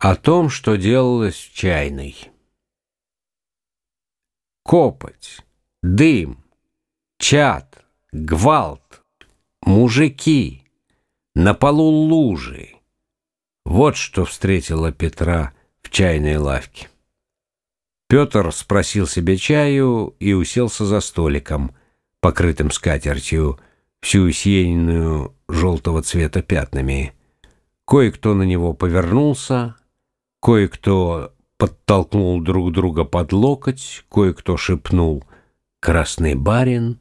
О том, что делалось в чайной. Копоть, дым, чад, гвалт, мужики, на полу лужи. Вот что встретила Петра в чайной лавке. Петр спросил себе чаю и уселся за столиком, покрытым скатертью, всю усеянную желтого цвета пятнами. Кое-кто на него повернулся, Кое-кто подтолкнул друг друга под локоть, кое-кто шепнул «Красный барин»,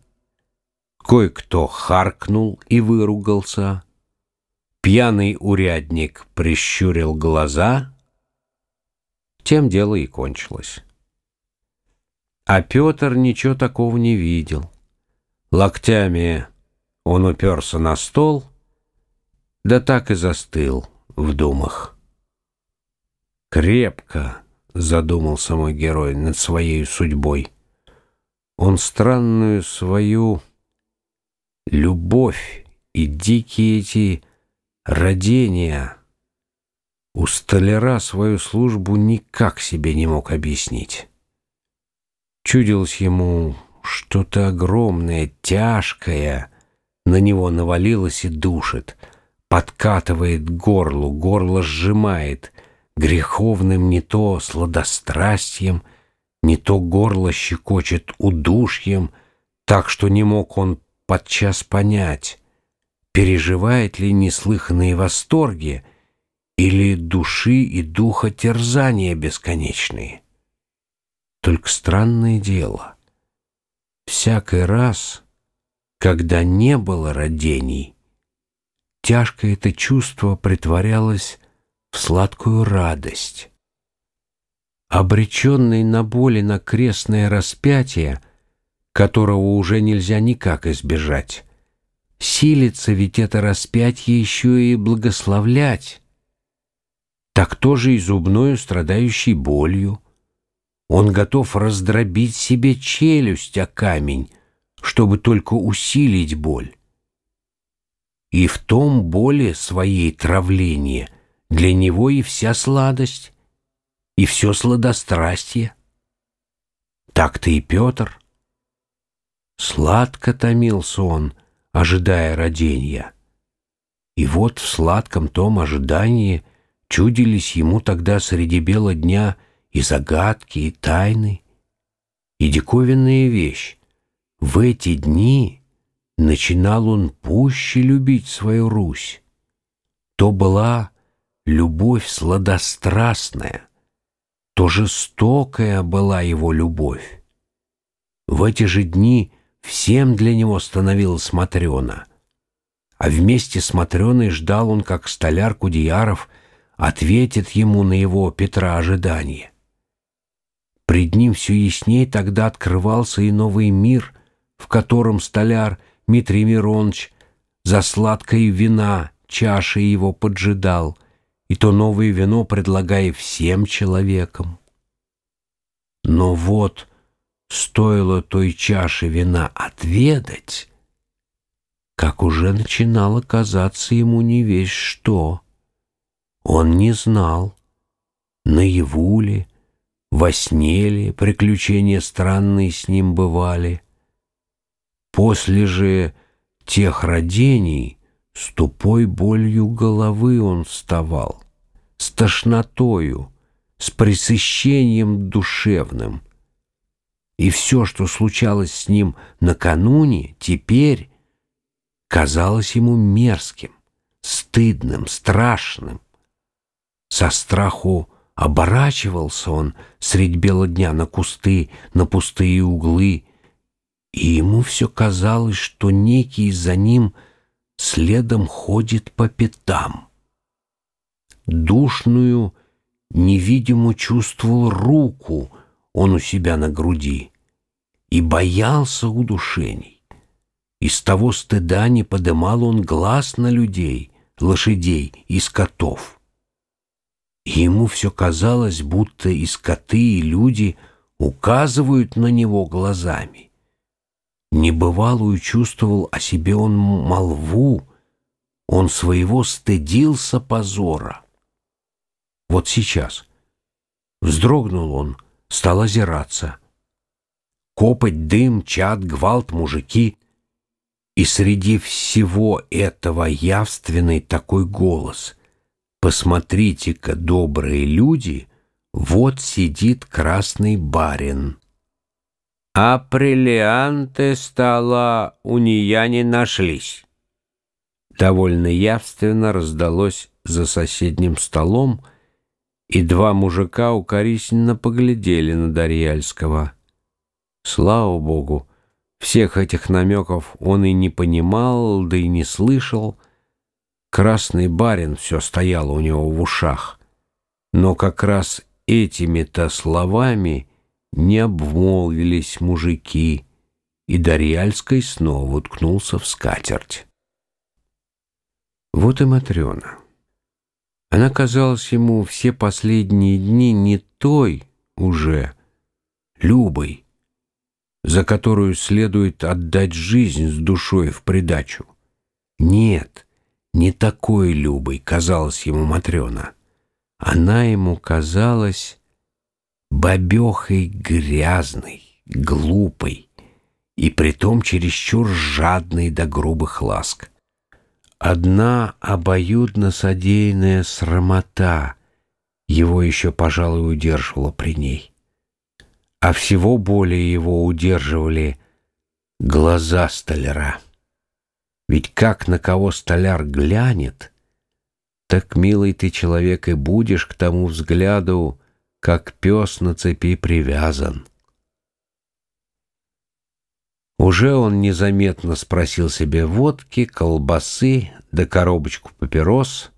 кое-кто харкнул и выругался. Пьяный урядник прищурил глаза. Тем дело и кончилось. А Петр ничего такого не видел. Локтями он уперся на стол, да так и застыл в думах. Крепко задумался мой герой над своей судьбой. Он странную свою любовь и дикие эти родения у столяра свою службу никак себе не мог объяснить. Чудилось ему что-то огромное, тяжкое, на него навалилось и душит, подкатывает горлу, горло сжимает — греховным не то сладострастием, не то горло щекочет удушьем, так что не мог он подчас понять, переживает ли неслыханные восторги или души и духа терзания бесконечные. Только странное дело, всякий раз, когда не было родений, тяжкое это чувство притворялось в сладкую радость. Обреченный на боли на крестное распятие, которого уже нельзя никак избежать, силится ведь это распятие еще и благословлять. Так тоже и зубною страдающей болью. Он готов раздробить себе челюсть о камень, чтобы только усилить боль. И в том боли своей травления — для него и вся сладость, и все сладострастие. Так-то и Петр. Сладко томился он, ожидая родения. И вот в сладком том ожидании чудились ему тогда среди бела дня и загадки, и тайны, и диковинная вещь. В эти дни начинал он пуще любить свою Русь. То была любовь сладострастная, то жестокая была его любовь. В эти же дни всем для него становилась Матрена, а вместе с Матреной ждал он, как столяр Кудеяров ответит ему на его Петра ожидание. Пред ним все ясней тогда открывался и новый мир, в котором столяр Дмитрий Миронович за сладкой вина чашей его поджидал — и то новое вино предлагая всем человекам. Но вот стоило той чаши вина отведать, как уже начинало казаться ему не весь что. Он не знал, наяву ли, во сне ли приключения странные с ним бывали. После же тех родений с тупой болью головы он вставал, с тошнотою, с пресыщением душевным. И все, что случалось с ним накануне, теперь казалось ему мерзким, стыдным, страшным. Со страху оборачивался он средь бела дня на кусты, на пустые углы, и ему все казалось, что некий за ним — следом ходит по пятам. Душную, невидимо чувствовал руку он у себя на груди и боялся удушений. Из того стыда не подымал он глаз на людей, лошадей и скотов. И ему все казалось, будто и скоты, и люди указывают на него глазами. Небывалую чувствовал о себе он молву, он своего стыдился позора. вот сейчас. Вздрогнул он, стал озираться. Копоть, дым, чад, гвалт, мужики. И среди всего этого явственный такой голос. «Посмотрите-ка, добрые люди, вот сидит красный барин». А бриллианты стало у нее не нашлись. Довольно явственно раздалось за соседним столом, и два мужика укоризненно поглядели на Дарьяльского. Слава богу, всех этих намеков он и не понимал, да и не слышал. Красный барин все стоял у него в ушах. Но как раз этими-то словами не обмолвились мужики, и Дарьяльской снова уткнулся в скатерть. Вот и Матрена. Она казалась ему все последние дни не той уже, Любой, за которую следует отдать жизнь с душой в придачу. Нет, не такой Любой казалась ему Матрена. Она ему казалась бабехой грязной, глупой и притом чересчур жадной до грубых ласк. Одна обоюдно содеянная срамота его еще, пожалуй, удерживала при ней. А всего более его удерживали глаза столяра. Ведь как на кого столяр глянет, так, милый ты человек, и будешь к тому взгляду, как пес на цепи привязан. Уже он незаметно спросил себе водки, колбасы да коробочку папирос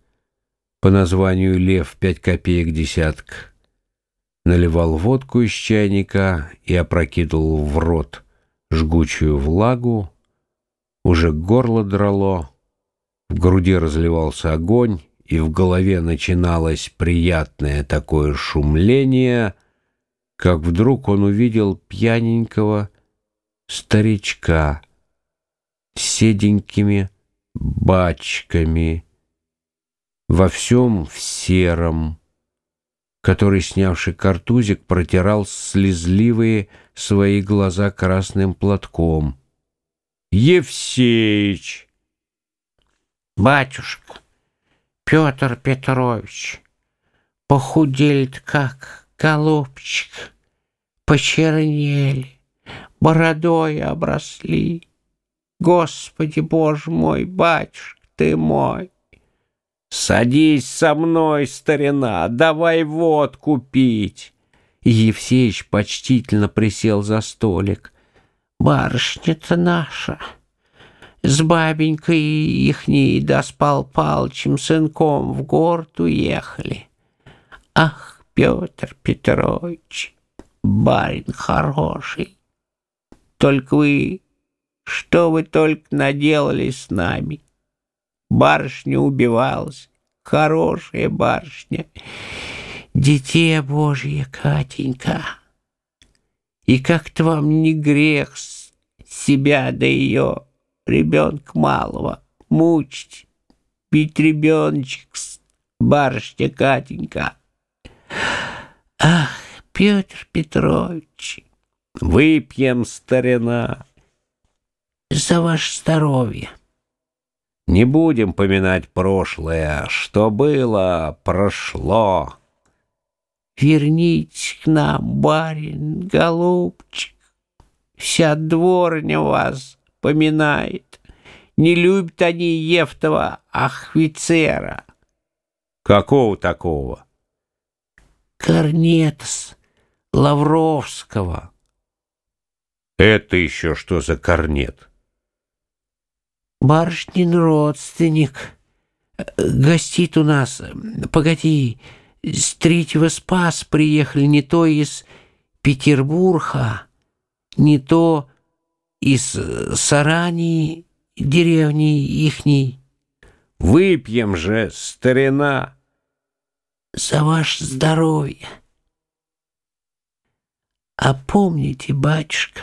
по названию «Лев» пять копеек десяток. Наливал водку из чайника и опрокидывал в рот жгучую влагу. Уже горло драло, в груди разливался огонь, и в голове начиналось приятное такое шумление, как вдруг он увидел пьяненького, старичка с седенькими бачками, во всем в сером, который, снявший картузик, протирал слезливые свои глаза красным платком. «Евсеич!» «Батюшка, Петр Петрович, похудели-то как, голубчик, почернели» бородой обросли. Господи, Боже мой, батюшка ты мой! Садись со мной, старина, давай водку пить. Евсеич почтительно присел за столик. Барышня-то наша, с бабенькой ихней да с Пал сынком в город уехали. Ах, Петр Петрович, барин хороший, только вы, что вы только наделали с нами? Барышня убивалась, хорошая барышня, дитя Божье, Катенька. И как-то вам не грех себя да ее, ребенка малого, мучить, ведь ребеночек, барышня Катенька. Ах, Петр Петрович, Выпьем, старина. За ваше здоровье. Не будем поминать прошлое. Что было, прошло. Вернитесь к нам, барин, голубчик. Вся дворня вас поминает. Не любят они Евтова офицера. Какого такого? Корнетс Лавровского. Это еще что за корнет? Барышнин родственник. Гостит у нас. Погоди, с третьего спас приехали не то из Петербурга, не то из Сарании, деревни ихней. Выпьем же, старина. За ваше здоровье. А помните, батюшка,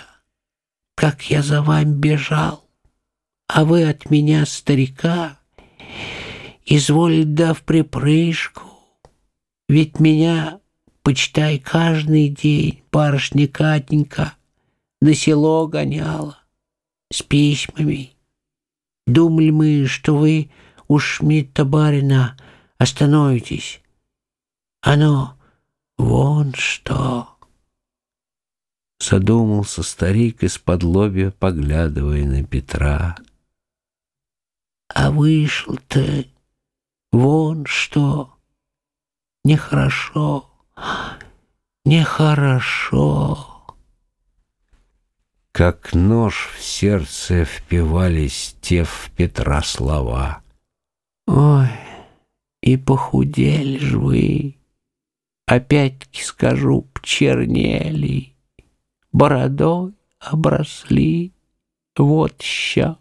как я за вами бежал, а вы от меня, старика, изволить да в припрыжку. Ведь меня, почитай, каждый день барышня Катенька на село гоняла с письмами. Думали мы, что вы у Шмидта барина остановитесь. Оно вон что. Задумался старик из-под лобья, поглядывая на Петра. А вышел-то вон что. Нехорошо, нехорошо. Как нож в сердце впивались те в Петра слова. Ой, и похудели ж вы, опять-таки скажу, почернели, бородой обросли, вот ща.